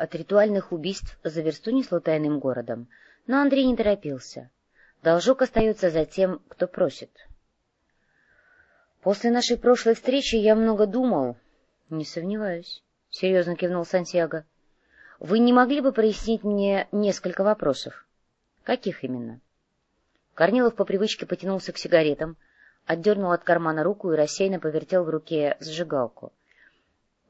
От ритуальных убийств за версту несло тайным городом, но Андрей не торопился. Должок остается за тем, кто просит. После нашей прошлой встречи я много думал. — Не сомневаюсь, — серьезно кивнул Сантьяго. — Вы не могли бы прояснить мне несколько вопросов? — Каких именно? Корнилов по привычке потянулся к сигаретам, отдернул от кармана руку и рассеянно повертел в руке зажигалку. —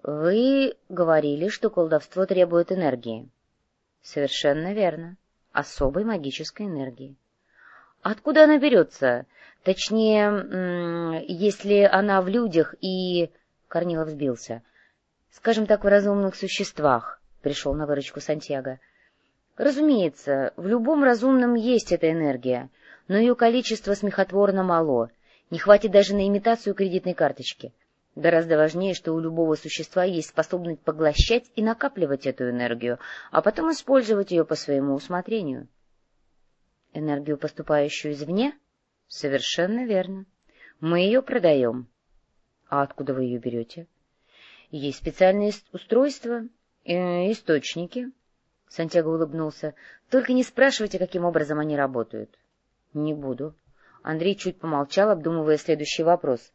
Вы говорили, что колдовство требует энергии. — Совершенно верно. Особой магической энергии. — Откуда она берется? Точнее, если она в людях и... Корнилов сбился. — Скажем так, в разумных существах, — пришел на выручку Сантьяго. — Разумеется, в любом разумном есть эта энергия, но ее количество смехотворно мало, не хватит даже на имитацию кредитной карточки. Гораздо важнее, что у любого существа есть способность поглощать и накапливать эту энергию, а потом использовать ее по своему усмотрению. Энергию, поступающую извне? Совершенно верно. Мы ее продаем. А откуда вы ее берете? Есть специальные устройства, э, источники. Сантьяго улыбнулся. Только не спрашивайте, каким образом они работают. Не буду. Андрей чуть помолчал, обдумывая следующий вопрос.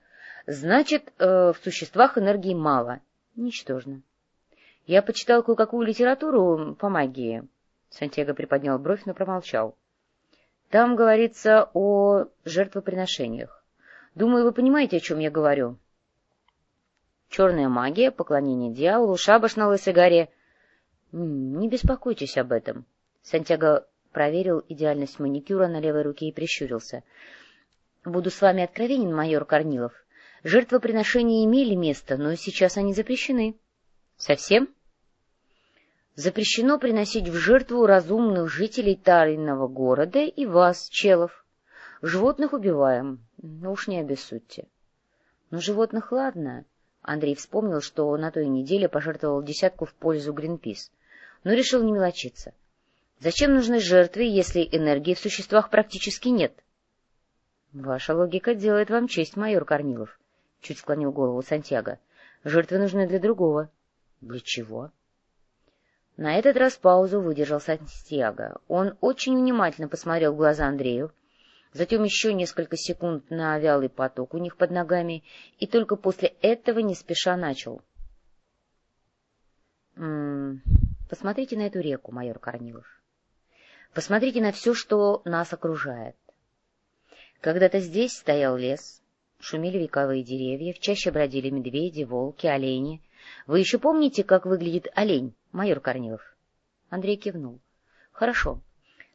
Значит, э, в существах энергии мало. Ничтожно. Я почитал кое-какую литературу по магии. Сантьяго приподнял бровь, но промолчал. Там говорится о жертвоприношениях. Думаю, вы понимаете, о чем я говорю. Черная магия, поклонение дьяволу, шабаш на лысой горе. Не беспокойтесь об этом. Сантьяго проверил идеальность маникюра на левой руке и прищурился. Буду с вами откровенен, майор Корнилов. Жертвоприношения имели место, но сейчас они запрещены. Совсем? Запрещено приносить в жертву разумных жителей тайного города и вас, челов. Животных убиваем, но уж не обессудьте. Но животных ладно. Андрей вспомнил, что на той неделе пожертвовал десятку в пользу Гринпис, но решил не мелочиться. Зачем нужны жертвы, если энергии в существах практически нет? — Ваша логика делает вам честь, майор Корнилов, — чуть склонил голову Сантьяго. — Жертвы нужны для другого. — Для чего? — на этот раз паузу выдержал Сантьяго. Он очень внимательно посмотрел в глаза Андрею, затем еще несколько секунд на вялый поток у них под ногами, и только после этого не спеша начал. «М -м, «Посмотрите на эту реку, майор Корнилов. Посмотрите на все, что нас окружает. Когда-то здесь стоял лес, шумели вековые деревья, в чаще бродили медведи, волки, олени. Вы еще помните, как выглядит олень?» майор Корнилов. Андрей кивнул. — Хорошо.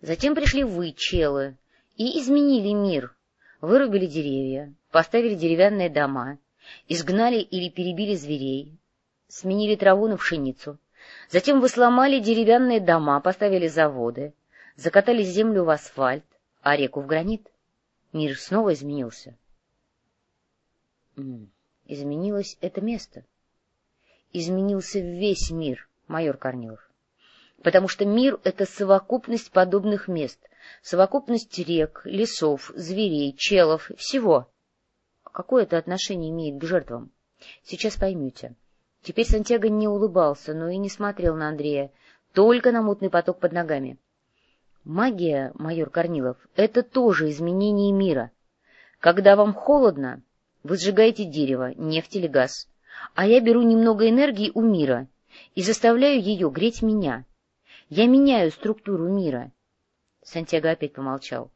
Затем пришли вы, челы, и изменили мир. Вырубили деревья, поставили деревянные дома, изгнали или перебили зверей, сменили траву на пшеницу. Затем вы сломали деревянные дома, поставили заводы, закатали землю в асфальт, а реку в гранит. Мир снова изменился. Изменилось это место. Изменился весь мир майор Корнилов. Потому что мир — это совокупность подобных мест, совокупность рек, лесов, зверей, челов, всего. Какое это отношение имеет к жертвам? Сейчас поймете. Теперь Сантьяго не улыбался, но и не смотрел на Андрея, только на мутный поток под ногами. Магия, майор Корнилов, это тоже изменение мира. Когда вам холодно, вы сжигаете дерево, нефть или газ, а я беру немного энергии у мира — и заставляю ее греть меня. Я меняю структуру мира. Сантьяго опять помолчал.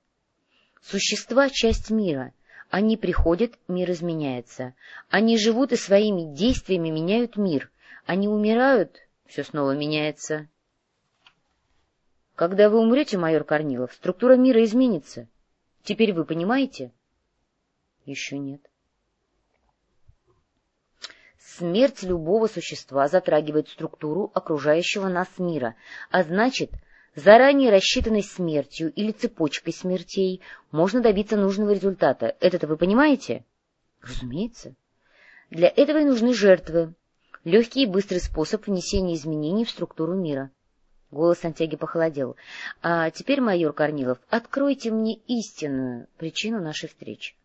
Существа — часть мира. Они приходят, мир изменяется. Они живут и своими действиями меняют мир. Они умирают, все снова меняется. Когда вы умрете, майор Корнилов, структура мира изменится. Теперь вы понимаете? Еще нет. Смерть любого существа затрагивает структуру окружающего нас мира, а значит, заранее рассчитанной смертью или цепочкой смертей можно добиться нужного результата. Это-то вы понимаете? Разумеется. Для этого и нужны жертвы. Легкий и быстрый способ внесения изменений в структуру мира. Голос Сантьяги похолодел. — А теперь, майор Корнилов, откройте мне истинную причину нашей встречи.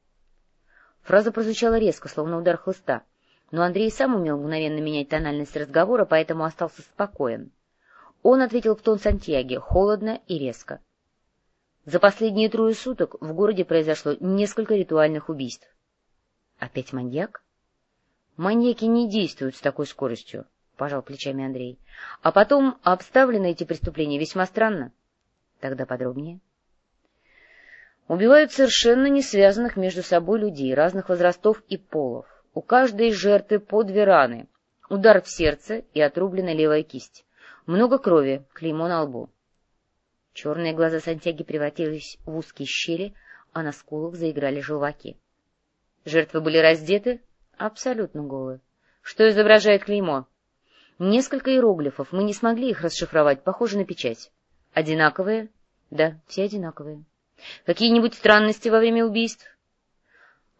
Фраза прозвучала резко, словно удар хлыста но Андрей сам умел мгновенно менять тональность разговора, поэтому остался спокоен. Он ответил в тон Сантьяге, холодно и резко. За последние трое суток в городе произошло несколько ритуальных убийств. Опять маньяк? Маньяки не действуют с такой скоростью, пожал плечами Андрей. А потом обставлены эти преступления весьма странно. Тогда подробнее. Убивают совершенно не связанных между собой людей разных возрастов и полов. У каждой жертвы по две раны. Удар в сердце и отрублена левая кисть. Много крови, клеймо на лбу. Черные глаза Сантьяги превратились в узкие щели, а на скулах заиграли желваки. Жертвы были раздеты? Абсолютно голые. Что изображает клеймо? Несколько иероглифов, мы не смогли их расшифровать, похоже на печать. Одинаковые? Да, все одинаковые. Какие-нибудь странности во время убийств?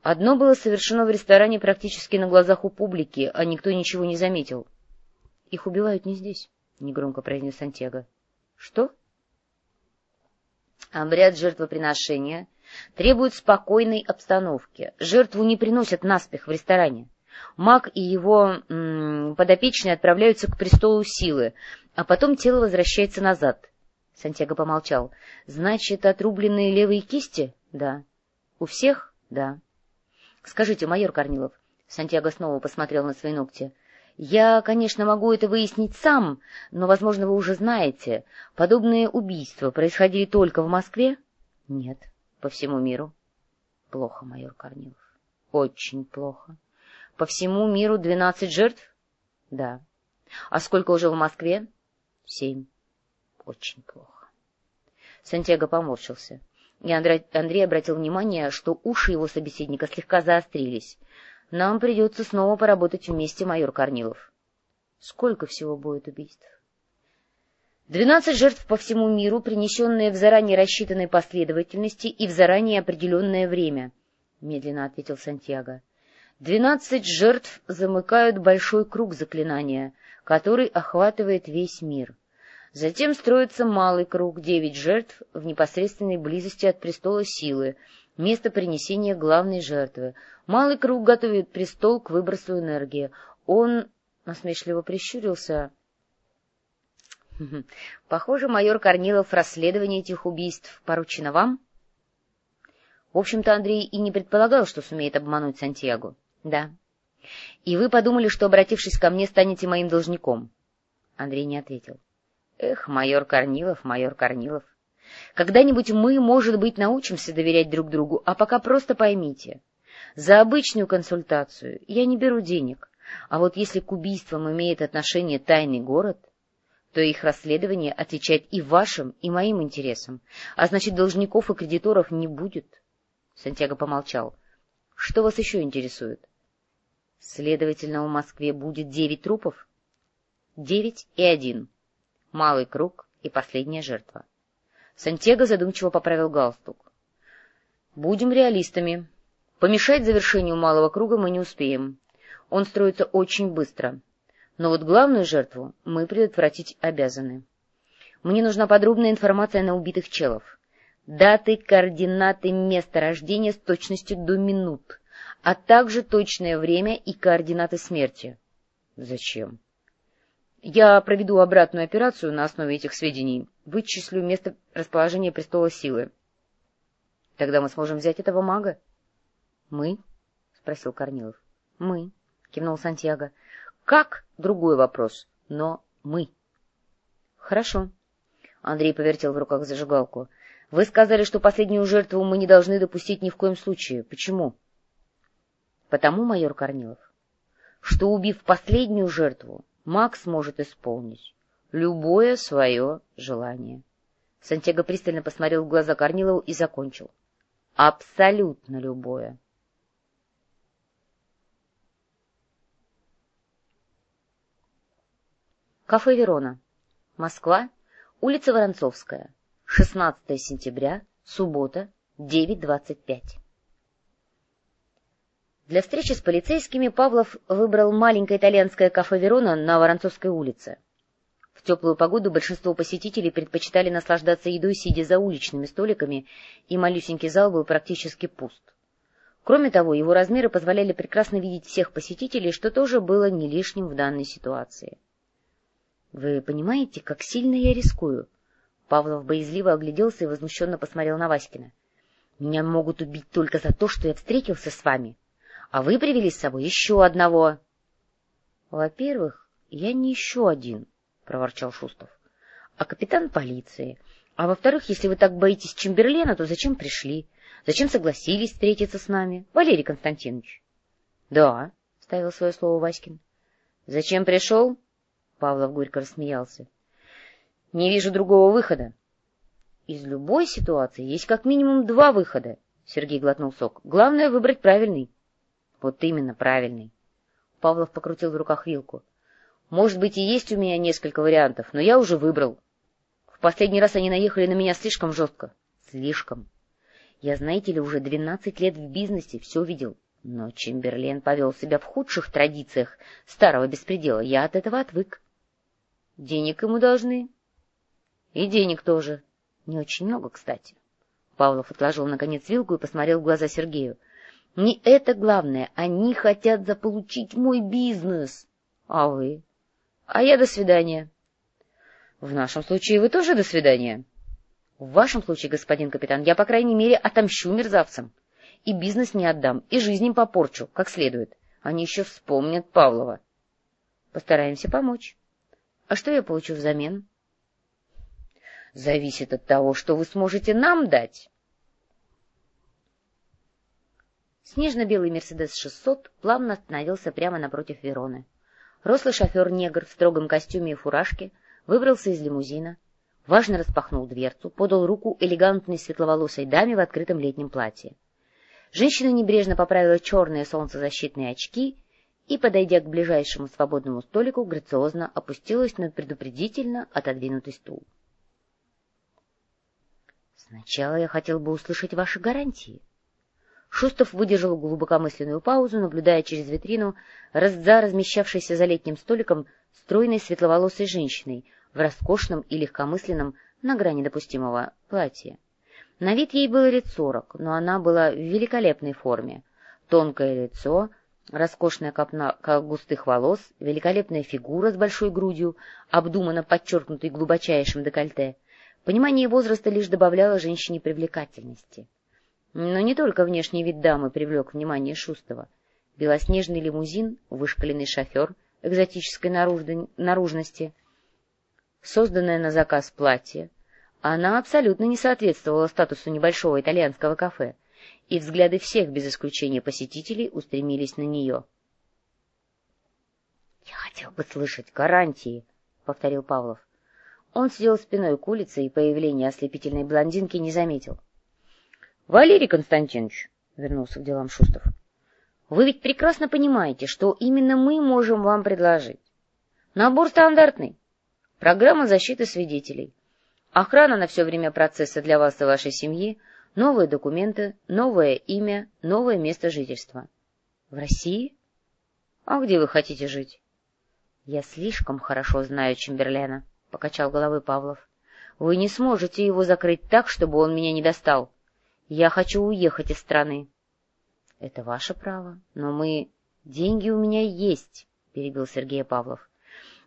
Одно было совершено в ресторане практически на глазах у публики, а никто ничего не заметил. — Их убивают не здесь, — негромко произнес Сантьяго. — Что? Обряд жертвоприношения требует спокойной обстановки. Жертву не приносят наспех в ресторане. Маг и его м -м, подопечные отправляются к престолу силы, а потом тело возвращается назад. Сантьяго помолчал. — Значит, отрубленные левые кисти? — Да. — У всех? — Да. — Скажите, майор Корнилов, Сантьяго снова посмотрел на свои ногти, — я, конечно, могу это выяснить сам, но, возможно, вы уже знаете, подобные убийства происходили только в Москве? — Нет, по всему миру. — Плохо, майор Корнилов. — Очень плохо. — По всему миру двенадцать жертв? — Да. — А сколько уже в Москве? — Семь. — Очень плохо. Сантьяго поморщился и Андрей обратил внимание, что уши его собеседника слегка заострились. — Нам придется снова поработать вместе, майор Корнилов. — Сколько всего будет убийств? — Двенадцать жертв по всему миру, принесенные в заранее рассчитанной последовательности и в заранее определенное время, — медленно ответил Сантьяго. — Двенадцать жертв замыкают большой круг заклинания, который охватывает весь мир. Затем строится малый круг, девять жертв в непосредственной близости от престола силы, место принесения главной жертвы. Малый круг готовит престол к выбросу энергии. Он насмешливо прищурился. — Похоже, майор Корнилов, расследование этих убийств поручено вам? В общем-то, Андрей и не предполагал, что сумеет обмануть Сантьяго. — Да. — И вы подумали, что, обратившись ко мне, станете моим должником? Андрей не ответил. Эх, майор Корнилов, майор Корнилов. Когда-нибудь мы, может быть, научимся доверять друг другу, а пока просто поймите. За обычную консультацию я не беру денег, а вот если к убийствам имеет отношение тайный город, то их расследование отвечает и вашим, и моим интересам, а значит, должников и кредиторов не будет. Сантьяго помолчал. — Что вас еще интересует? — Следовательно, в Москве будет девять трупов? — Девять и один. — малый круг и последняя жертва. Сантьего задумчиво поправил галстук. «Будем реалистами. Помешать завершению малого круга мы не успеем. Он строится очень быстро. Но вот главную жертву мы предотвратить обязаны. Мне нужна подробная информация на убитых челов. Даты, координаты, место рождения с точностью до минут, а также точное время и координаты смерти. Зачем? Я проведу обратную операцию на основе этих сведений, вычислю место расположения престола силы. Тогда мы сможем взять этого мага. — Мы? — спросил Корнилов. — Мы, — кивнул Сантьяго. — Как? — другой вопрос, но мы. — Хорошо. Андрей повертел в руках зажигалку. — Вы сказали, что последнюю жертву мы не должны допустить ни в коем случае. Почему? — Потому, майор Корнилов, что, убив последнюю жертву, Макс может исполнить любое свое желание. Сантьяго пристально посмотрел в глаза Корнилову и закончил. Абсолютно любое. Кафе «Верона». Москва. Улица Воронцовская. 16 сентября. Суббота. 9.25. Для встречи с полицейскими Павлов выбрал маленькое итальянское кафе «Верона» на Воронцовской улице. В теплую погоду большинство посетителей предпочитали наслаждаться едой, сидя за уличными столиками, и малюсенький зал был практически пуст. Кроме того, его размеры позволяли прекрасно видеть всех посетителей, что тоже было не лишним в данной ситуации. — Вы понимаете, как сильно я рискую? Павлов боязливо огляделся и возмущенно посмотрел на Васькина. — Меня могут убить только за то, что я встретился с вами. А вы привели с собой еще одного. — Во-первых, я не еще один, — проворчал Шустов, — а капитан полиции. А во-вторых, если вы так боитесь Чемберлена, то зачем пришли? Зачем согласились встретиться с нами, Валерий Константинович? — Да, — ставил свое слово Васькин. — Зачем пришел? Павлов горько рассмеялся. — Не вижу другого выхода. — Из любой ситуации есть как минимум два выхода, — Сергей глотнул сок. — Главное — выбрать правильный. — Вот именно, правильный. Павлов покрутил в руках вилку. — Может быть, и есть у меня несколько вариантов, но я уже выбрал. В последний раз они наехали на меня слишком жестко. Слишком. Я, знаете ли, уже двенадцать лет в бизнесе, все видел. Но Чемберлен повел себя в худших традициях старого беспредела. Я от этого отвык. Денег ему должны. И денег тоже. Не очень много, кстати. Павлов отложил, наконец, вилку и посмотрел в глаза Сергею. Не это главное. Они хотят заполучить мой бизнес. А вы? А я до свидания. В нашем случае вы тоже до свидания. В вашем случае, господин капитан, я, по крайней мере, отомщу мерзавцам. И бизнес не отдам, и жизнь им попорчу, как следует. Они еще вспомнят Павлова. Постараемся помочь. А что я получу взамен? Зависит от того, что вы сможете нам дать. Снежно-белый «Мерседес-600» плавно остановился прямо напротив Вероны. Рослый шофер-негр в строгом костюме и фуражке выбрался из лимузина, важно распахнул дверцу, подал руку элегантной светловолосой даме в открытом летнем платье. Женщина небрежно поправила черные солнцезащитные очки и, подойдя к ближайшему свободному столику, грациозно опустилась на предупредительно отодвинутый стул. — Сначала я хотел бы услышать ваши гарантии. Шустов выдержал глубокомысленную паузу, наблюдая через витрину за размещавшейся за летним столиком стройной светловолосой женщиной в роскошном и легкомысленном на грани допустимого платье. На вид ей было лет сорок, но она была в великолепной форме. Тонкое лицо, Роскошная копна густых волос, великолепная фигура с большой грудью, обдуманно подчеркнутой глубочайшим декольте. Понимание возраста лишь добавляло женщине привлекательности. Но не только внешний вид дамы привлек внимание Шустова. Белоснежный лимузин, вышкаленный шофер экзотической наружности, созданное на заказ платье. Она абсолютно не соответствовала статусу небольшого итальянского кафе — и взгляды всех без исключения посетителей устремились на нее. — Я хотел бы слышать гарантии, — повторил Павлов. Он сидел спиной к улице и появление ослепительной блондинки не заметил. — Валерий Константинович, — вернулся к делам Шустов, — вы ведь прекрасно понимаете, что именно мы можем вам предложить. Набор стандартный. Программа защиты свидетелей. Охрана на все время процесса для вас и вашей семьи — Новые документы, новое имя, новое место жительства. В России? А где вы хотите жить? Я слишком хорошо знаю Чемберлена, — покачал головой Павлов. Вы не сможете его закрыть так, чтобы он меня не достал. Я хочу уехать из страны. — Это ваше право, но мы... Деньги у меня есть, — перебил Сергей Павлов.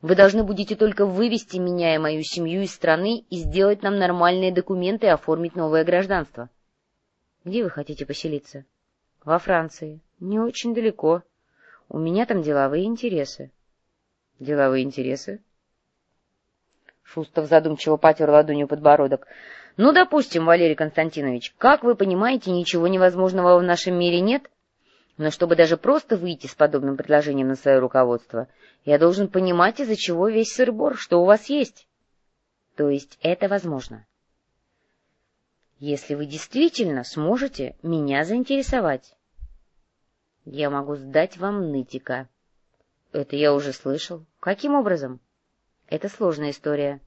Вы должны будете только вывести меня и мою семью из страны и сделать нам нормальные документы и оформить новое гражданство. Где вы хотите поселиться? Во Франции. Не очень далеко. У меня там деловые интересы. Деловые интересы? Шустов задумчиво потер ладонью подбородок. Ну, допустим, Валерий Константинович, как вы понимаете, ничего невозможного в нашем мире нет? Но чтобы даже просто выйти с подобным предложением на свое руководство, я должен понимать, из-за чего весь сыр-бор, что у вас есть. То есть это возможно. Если вы действительно сможете меня заинтересовать. Я могу сдать вам нытика. Это я уже слышал. Каким образом? Это сложная история.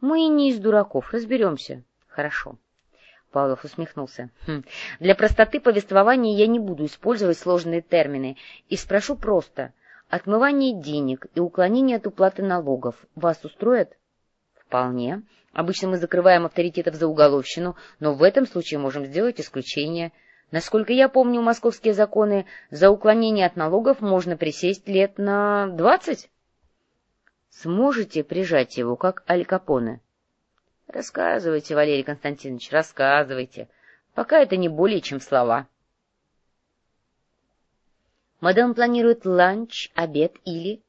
Мы не из дураков, разберемся. Хорошо. Павлов усмехнулся. Хм. Для простоты повествования я не буду использовать сложные термины и спрошу просто. Отмывание денег и уклонение от уплаты налогов вас устроят? Вполне. Обычно мы закрываем авторитетов за уголовщину, но в этом случае можем сделать исключение. Насколько я помню московские законы, за уклонение от налогов можно присесть лет на двадцать. Сможете прижать его, как Аль Капоне? — Рассказывайте, Валерий Константинович, рассказывайте. Пока это не более, чем слова. Мадам планирует ланч, обед или...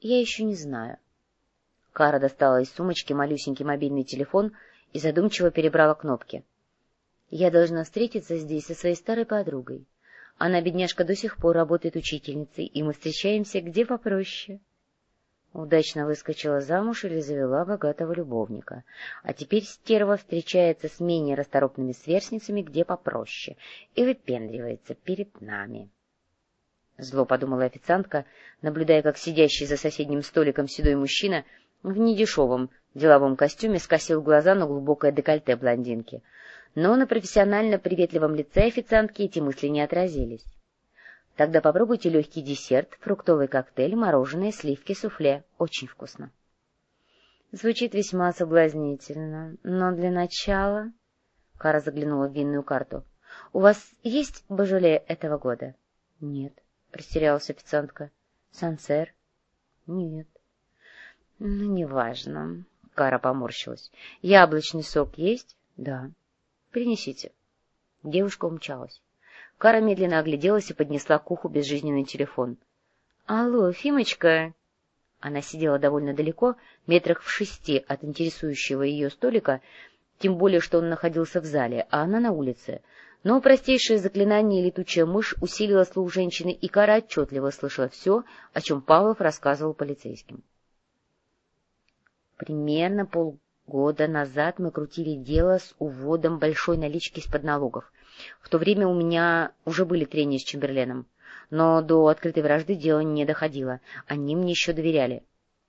Я еще не знаю. Кара достала из сумочки малюсенький мобильный телефон и задумчиво перебрала кнопки. Я должна встретиться здесь со своей старой подругой. Она, бедняжка, до сих пор работает учительницей, и мы встречаемся где попроще. Удачно выскочила замуж или завела богатого любовника. А теперь стерва встречается с менее расторопными сверстницами где попроще и выпендривается перед нами. Зло подумала официантка, наблюдая, как сидящий за соседним столиком седой мужчина в недешевом деловом костюме скосил глаза на глубокое декольте блондинки. Но на профессионально приветливом лице официантки эти мысли не отразились. Тогда попробуйте легкий десерт, фруктовый коктейль, мороженое, сливки, суфле. Очень вкусно. Звучит весьма соблазнительно, но для начала... Кара заглянула в винную карту. — У вас есть божоле этого года? — Нет, — растерялась официантка. — Сансер? — Нет. — Ну, неважно. Кара поморщилась. — Яблочный сок есть? — Да. — Принесите. Девушка умчалась. Кара медленно огляделась и поднесла к уху безжизненный телефон. — Алло, Фимочка! Она сидела довольно далеко, метрах в шести от интересующего ее столика, тем более, что он находился в зале, а она на улице. Но простейшее заклинание «Летучая мышь» усилило слух женщины, и Кара отчетливо слышала все, о чем Павлов рассказывал полицейским. Примерно полгода назад мы крутили дело с уводом большой налички из-под налогов. В то время у меня уже были трения с Чемберленом, но до открытой вражды дело не доходило. Они мне еще доверяли.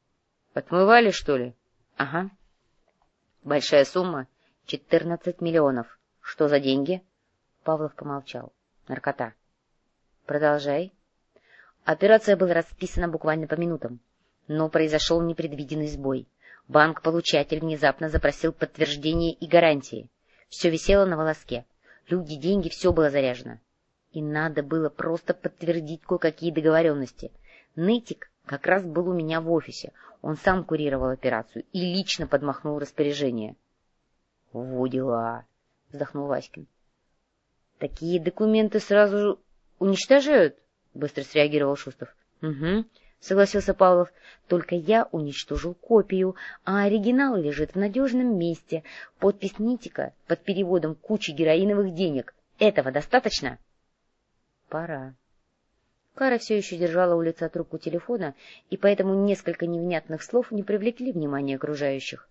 — Отмывали, что ли? — Ага. — Большая сумма? — Четырнадцать миллионов. Что за деньги? Павлов помолчал. — Наркота. — Продолжай. Операция была расписана буквально по минутам, но произошел непредвиденный сбой. Банк-получатель внезапно запросил подтверждение и гарантии. Все висело на волоске. Люди, деньги, все было заряжено. И надо было просто подтвердить кое-какие договоренности. Нытик как раз был у меня в офисе. Он сам курировал операцию и лично подмахнул распоряжение. — Во дела! — вздохнул Васькин. — Такие документы сразу уничтожают? — быстро среагировал Шустов. — Угу, — согласился Павлов. — Только я уничтожил копию, а оригинал лежит в надежном месте. Подпись Нитика под переводом кучи героиновых денег. Этого достаточно? — Пора. Кара все еще держала у лица трубку телефона, и поэтому несколько невнятных слов не привлекли внимания окружающих.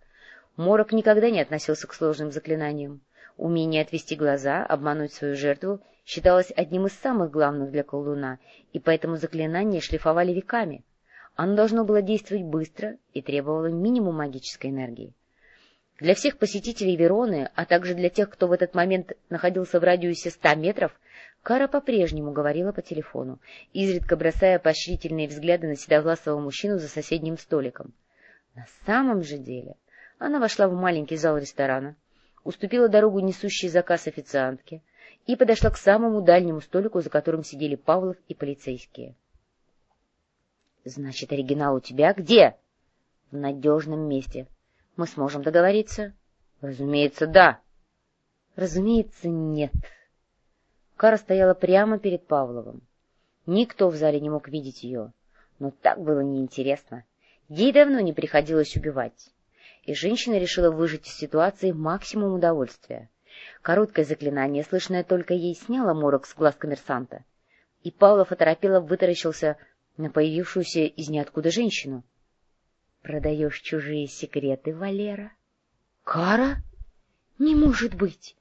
Морок никогда не относился к сложным заклинаниям. Умение отвести глаза, обмануть свою жертву считалось одним из самых главных для колдуна, и поэтому заклинания шлифовали веками. Оно должно было действовать быстро и требовало минимум магической энергии. Для всех посетителей Вероны, а также для тех, кто в этот момент находился в радиусе ста метров, Кара по-прежнему говорила по телефону, изредка бросая поощрительные взгляды на седовласого мужчину за соседним столиком. На самом же деле она вошла в маленький зал ресторана, уступила дорогу несущей заказ официантке и подошла к самому дальнему столику, за которым сидели Павлов и полицейские. — Значит, оригинал у тебя где? — В надежном месте. Мы сможем договориться? — Разумеется, да. — Разумеется, нет. Кара стояла прямо перед Павловым. Никто в зале не мог видеть ее, но так было неинтересно. Ей давно не приходилось убивать и женщина решила выжать из ситуации максимум удовольствия. Короткое заклинание, слышное только ей, сняло морок с глаз коммерсанта, и Павлов оторопело вытаращился на появившуюся из ниоткуда женщину. — Продаешь чужие секреты, Валера? — Кара? Не может быть!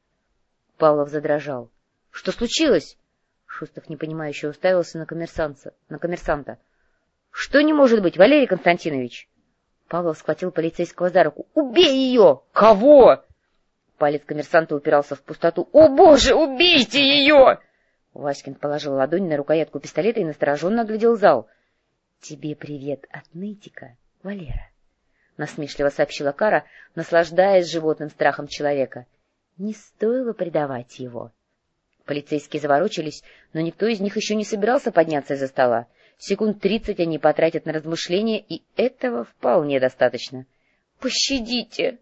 Павлов задрожал. — Что случилось? Шустов непонимающе уставился на коммерсанта. На коммерсанта. — Что не может быть, Валерий Константинович? Павлов схватил полицейского за руку. «Убей ее!» «Кого?» Палец коммерсанта упирался в пустоту. «О, боже, убейте ее!» Васькин положил ладонь на рукоятку пистолета и настороженно оглядел зал. «Тебе привет от нытика, Валера», — насмешливо сообщила Кара, наслаждаясь животным страхом человека. «Не стоило предавать его». Полицейские заворочились, но никто из них еще не собирался подняться из-за стола. Секунд тридцать они потратят на размышления, и этого вполне достаточно. «Пощадите!»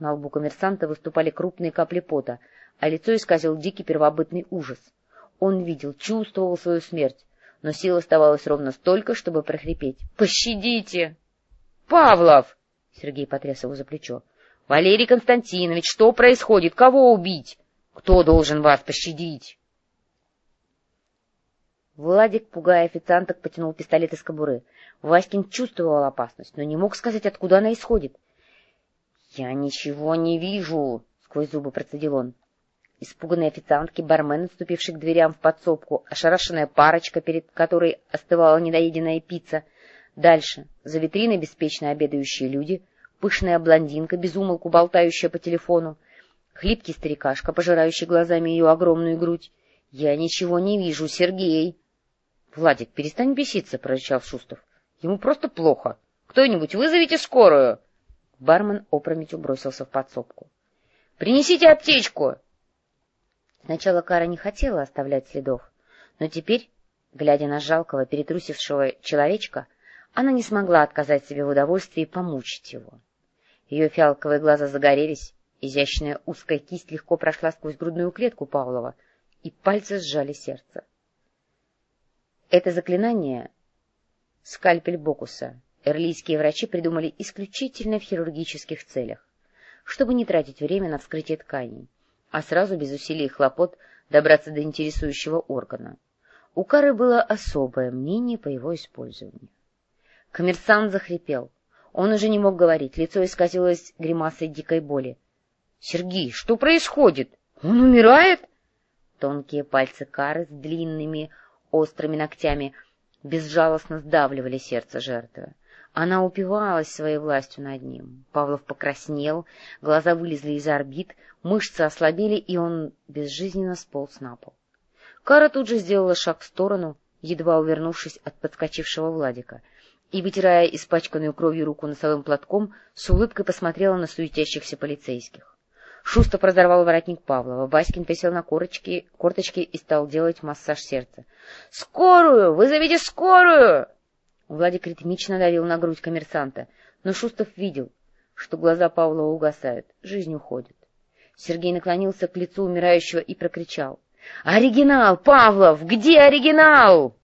На лбу коммерсанта выступали крупные капли пота, а лицо исказил дикий первобытный ужас. Он видел, чувствовал свою смерть, но сил оставалось ровно столько, чтобы прохрипеть. «Пощадите!» «Павлов!» — Сергей потряс его за плечо. «Валерий Константинович, что происходит? Кого убить? Кто должен вас пощадить?» Владик, пугая официанток, потянул пистолет из кобуры. Васькин чувствовал опасность, но не мог сказать, откуда она исходит. — Я ничего не вижу, — сквозь зубы процедил он. Испуганные официантки, бармен, отступивший к дверям в подсобку, ошарашенная парочка, перед которой остывала недоеденная пицца. Дальше, за витриной беспечно обедающие люди, пышная блондинка, безумолку болтающая по телефону, хлипкий старикашка, пожирающий глазами ее огромную грудь. — Я ничего не вижу, Сергей! — Владик, перестань беситься, — прорычал Шустов. — Ему просто плохо. Кто-нибудь вызовите скорую! Бармен опрометью бросился в подсобку. — Принесите аптечку! Сначала Кара не хотела оставлять следов, но теперь, глядя на жалкого, перетрусившего человечка, она не смогла отказать себе в удовольствии помучить его. Ее фиалковые глаза загорелись, изящная узкая кисть легко прошла сквозь грудную клетку Павлова, и пальцы сжали сердце. Это заклинание — скальпель Бокуса. Эрлийские врачи придумали исключительно в хирургических целях, чтобы не тратить время на вскрытие тканей а сразу без усилий и хлопот добраться до интересующего органа. У Кары было особое мнение по его использованию. Коммерсант захрипел. Он уже не мог говорить, лицо исказилось гримасой дикой боли. — Сергей, что происходит? Он умирает? Тонкие пальцы Кары с длинными острыми ногтями безжалостно сдавливали сердце жертвы. Она упивалась своей властью над ним. Павлов покраснел, глаза вылезли из орбит, мышцы ослабели, и он безжизненно сполз на пол. Кара тут же сделала шаг в сторону, едва увернувшись от подскочившего Владика, и, вытирая испачканную кровью руку носовым платком, с улыбкой посмотрела на суетящихся полицейских. Шустов разорвал воротник Павлова. Васькин присел на корточки, корточки и стал делать массаж сердца. — Скорую! Вызовите скорую! Владик ритмично давил на грудь коммерсанта, но Шустов видел, что глаза Павлова угасают, жизнь уходит. Сергей наклонился к лицу умирающего и прокричал. — Оригинал, Павлов! Где оригинал?